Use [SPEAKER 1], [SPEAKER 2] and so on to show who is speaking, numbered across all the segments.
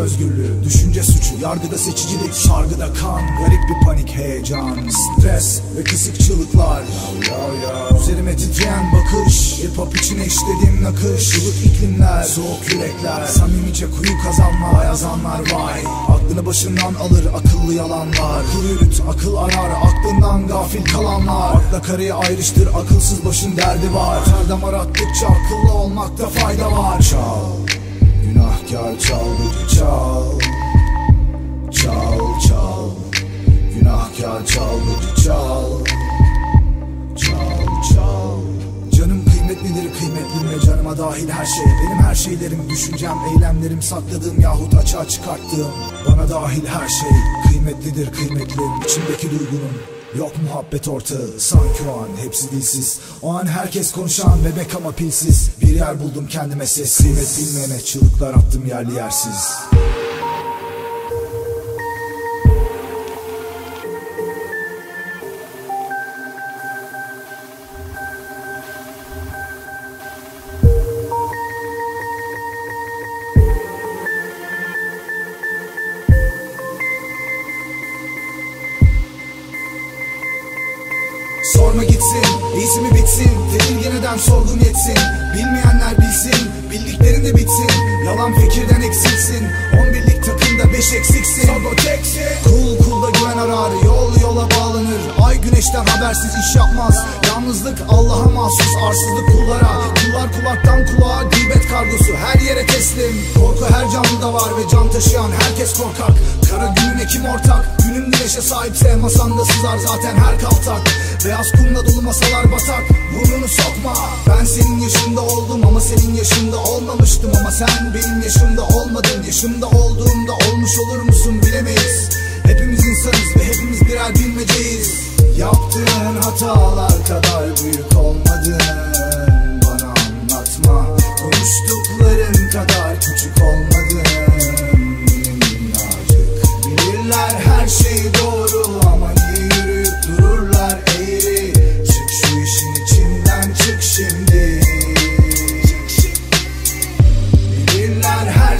[SPEAKER 1] özgürlüğü Düşünce suçu, yargıda seçicilik Şargıda kan, garip bir panik heyecan Stres ve kısık çığlıklar. Üzerime titreyen bakış Hip hop içine işlediğim nakış Yılık iklimler, soğuk yürekler Samimice kuyu kazanma yazanlar vay. Aklını başından alır akıllı yalanlar. Akıl yürüt, akıl arar Aklından gafil kalanlar. Akla karıyı ayrıştır akılsız başın derdi var. Her damar attıkça akıllı olmakta fayda var. Çal, günahkar çal gıcı çal. Çal çal, günahkar çal gıcı çal. Çal çal. Canım kıymetlidir kıymetlim ve canıma dahil her şey. Benim her şeylerim, düşüncem, eylemlerim Sakladığım yahut açığa çıkarttığım Bana dahil her şey. Kıymetlidir kıymetlim içimdeki duygunun Yok muhabbet ortağı sanki o an hepsi dilsiz. O an herkes konuşan bebek ama pilsiz. Bir yer buldum kendime sessiz. Kıymet bilmeyene çığlıklar attım yerli yersiz Sorma gitsin, iyisi mi bitsin? Tedirgin eden sorgun yetsin. Bilmeyenler bilsin, bildiklerin de bitsin. Yalan fikirden eksilsin On birlik takımda beş eksiksin. Sago teksin Kul kulda güven arar, yol yola bağlanır. Ay güneşten habersiz iş yapmaz. Yalnızlık Allah'a mahsus, arsızlık kullara. Kullar kulaktan kulağa, gıybet kargosu Her yere teslim, korku her canlıda var Ve can taşıyan herkes korkak. Kara günün ekim ortak, günün güneşe sahipse Masanda sızar zaten her kaltak. Beyaz kumla dolu masalar batak Burnunu sokma. Ben senin yaşında oldum ama senin yaşında olmamıştım. Ama sen benim yaşımda olmadın Yaşımda olduğumda olmuş olur musun bilemeyiz. Hepimiz insanız ve hepimiz birer bilmeceyiz. Yaptığın hatalar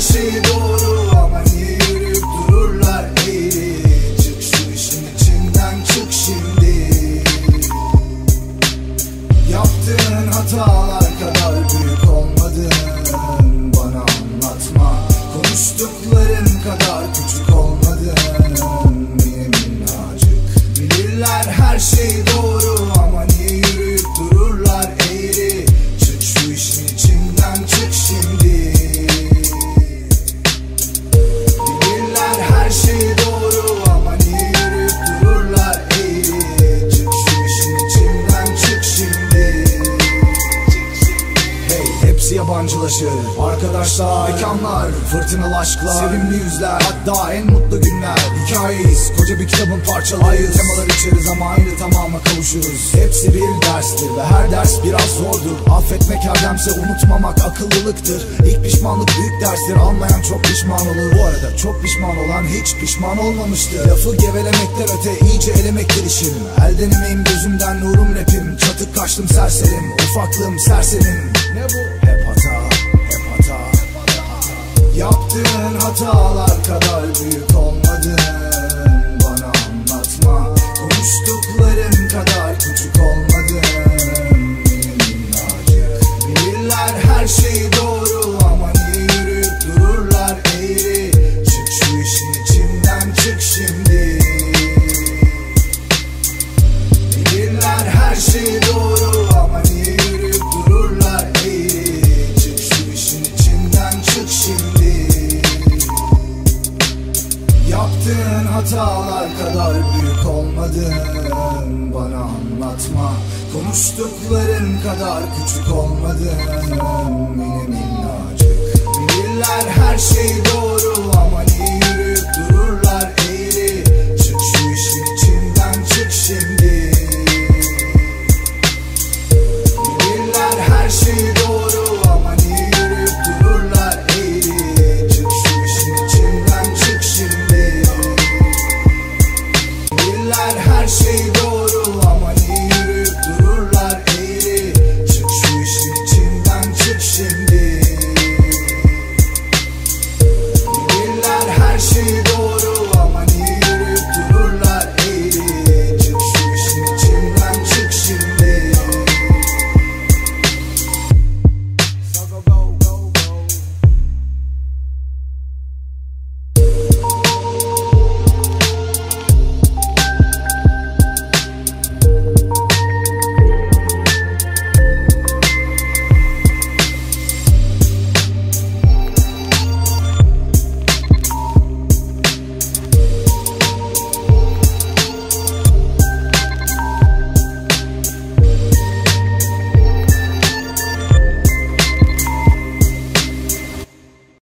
[SPEAKER 1] her şey doğru ama niye yürüyüp dururlar eğri Çık şu işin içinden çık şimdi. Yaptığın hatalar kadar büyük olmadın. Bana anlatma Konuştukların kadar küçük olmadın. Yine minnacık Bilirler her şey doğru ama yabancılaşır Arkadaşlar, mekanlar, fırtınalı aşklar Sevimli yüzler, hatta en mutlu günler. Hikayeyiz, koca bir kitabın parçalarıyız Temalar içeriz ama aynı tamama kavuşuruz. Hepsi bir derstir ve her ders biraz zordur. Affetmek erdemse unutmamak akıllılıktır. İlk pişmanlık büyük derstir Almayan çok pişman olur. Bu arada çok pişman olan hiç pişman olmamıştır. Lafı gevelemekten öte iyice elemektir işim. Elden emeğim gözümden nurum rapim Çatık kaçtım serserim. Ufaklığım serserim. Ne bu? Hep Yaptığın hatalar kadar büyük olmadın hatalar kadar büyük olmadın Bana anlatma Konuştukların kadar küçük olmadın Yine minnacık Bilirler her şey doğru ama